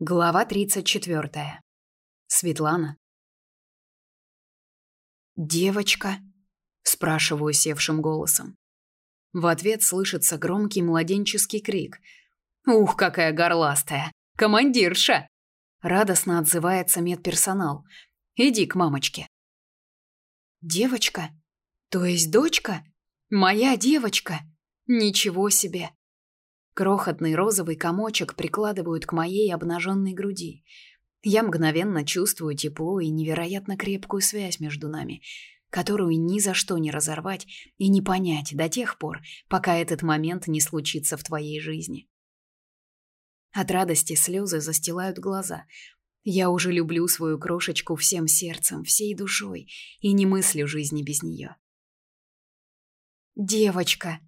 Глава 34. Светлана. «Девочка?» – спрашиваю севшим голосом. В ответ слышится громкий младенческий крик. «Ух, какая горластая! Командирша!» Радостно отзывается медперсонал. «Иди к мамочке». «Девочка? То есть дочка? Моя девочка? Ничего себе!» Крохотный розовый комочек прикладывают к моей обнаженной груди. Я мгновенно чувствую тепло и невероятно крепкую связь между нами, которую ни за что не разорвать и не понять до тех пор, пока этот момент не случится в твоей жизни. От радости слезы застилают глаза. Я уже люблю свою крошечку всем сердцем, всей душой и не мыслю жизни без нее. «Девочка!»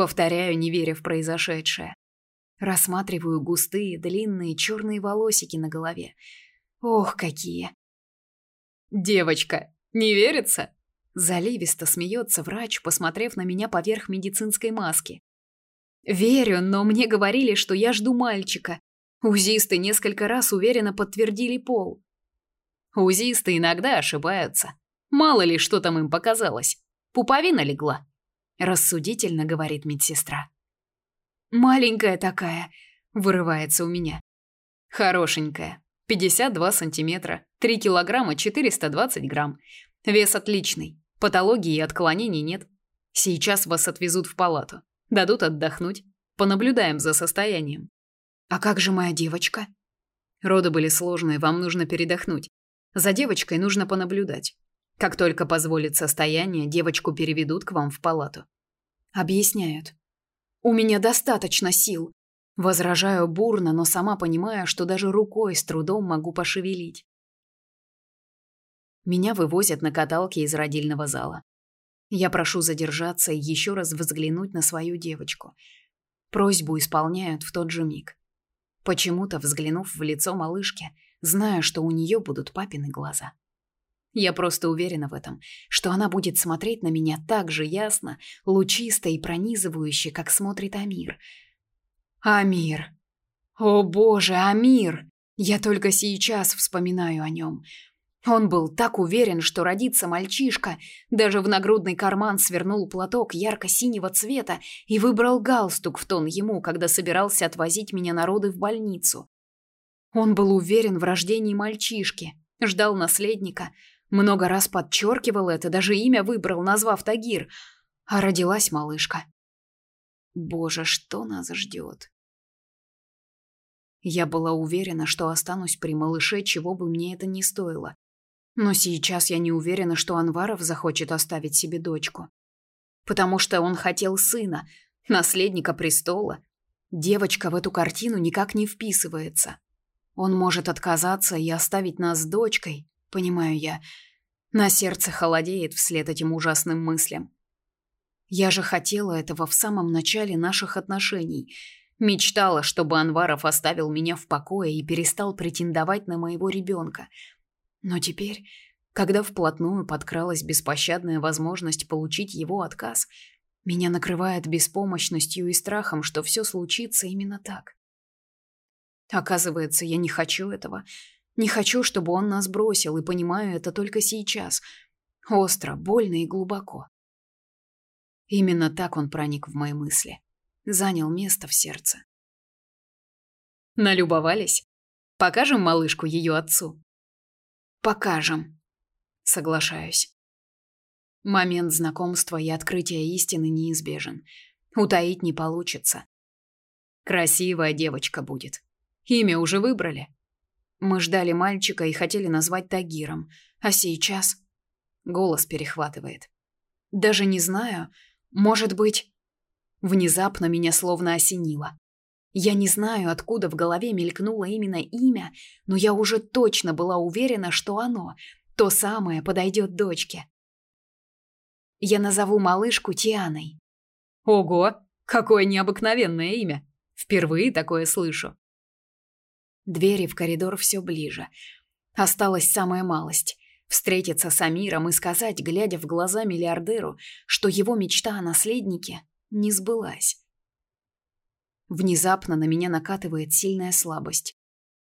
Повторяю, не веря в произошедшее. Рассматриваю густые, длинные черные волосики на голове. Ох, какие! «Девочка, не верится?» Заливисто смеется врач, посмотрев на меня поверх медицинской маски. «Верю, но мне говорили, что я жду мальчика. Узисты несколько раз уверенно подтвердили пол». «Узисты иногда ошибаются. Мало ли, что там им показалось. Пуповина легла» рассудительно говорит медсестра. Маленькая такая, вырывается у меня. Хорошенькая. 52 сантиметра, 3 килограмма 420 грамм. Вес отличный. Патологии и отклонений нет. Сейчас вас отвезут в палату. Дадут отдохнуть. Понаблюдаем за состоянием. А как же моя девочка? Роды были сложные, вам нужно передохнуть. За девочкой нужно понаблюдать. Как только позволит состояние, девочку переведут к вам в палату. Объясняют. У меня достаточно сил. Возражаю бурно, но сама понимаю, что даже рукой с трудом могу пошевелить. Меня вывозят на каталке из родильного зала. Я прошу задержаться и еще раз взглянуть на свою девочку. Просьбу исполняют в тот же миг. Почему-то, взглянув в лицо малышки, знаю, что у нее будут папины глаза. Я просто уверена в этом, что она будет смотреть на меня так же ясно, лучисто и пронизывающе, как смотрит Амир. Амир. О боже, Амир! Я только сейчас вспоминаю о нем. Он был так уверен, что родится мальчишка, даже в нагрудный карман свернул платок ярко-синего цвета и выбрал галстук в тон ему, когда собирался отвозить меня на роды в больницу. Он был уверен в рождении мальчишки, ждал наследника, много раз подчеркивал это, даже имя выбрал, назвав Тагир. А родилась малышка. Боже, что нас ждет? Я была уверена, что останусь при малыше, чего бы мне это ни стоило. Но сейчас я не уверена, что Анваров захочет оставить себе дочку. Потому что он хотел сына, наследника престола. Девочка в эту картину никак не вписывается. Он может отказаться и оставить нас с дочкой, понимаю я. На сердце холодеет вслед этим ужасным мыслям. Я же хотела этого в самом начале наших отношений. Мечтала, чтобы Анваров оставил меня в покое и перестал претендовать на моего ребенка. Но теперь, когда вплотную подкралась беспощадная возможность получить его отказ, меня накрывает беспомощностью и страхом, что все случится именно так. Оказывается, я не хочу этого. Не хочу, чтобы он нас бросил, и понимаю это только сейчас. Остро, больно и глубоко. Именно так он проник в мои мысли. Занял место в сердце. Налюбовались? Покажем малышку ее отцу? Покажем. Соглашаюсь. Момент знакомства и открытия истины неизбежен. Утаить не получится. Красивая девочка будет. Имя уже выбрали? Мы ждали мальчика и хотели назвать Тагиром, а сейчас голос перехватывает. Даже не знаю, может быть, внезапно меня словно осенило. Я не знаю, откуда в голове мелькнуло именно имя, но я уже точно была уверена, что оно, то самое, подойдет дочке. Я назову малышку Тианой. Ого, какое необыкновенное имя. Впервые такое слышу. Двери в коридор все ближе. Осталась самая малость — встретиться с Амиром и сказать, глядя в глаза миллиардеру, что его мечта о наследнике не сбылась. Внезапно на меня накатывает сильная слабость.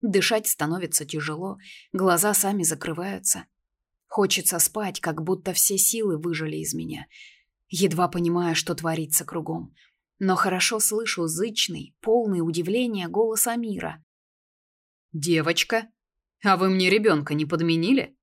Дышать становится тяжело, глаза сами закрываются. Хочется спать, как будто все силы выжили из меня. Едва понимая, что творится кругом. Но хорошо слышу зычный, полный удивления голос Амира. «Девочка, а вы мне ребенка не подменили?»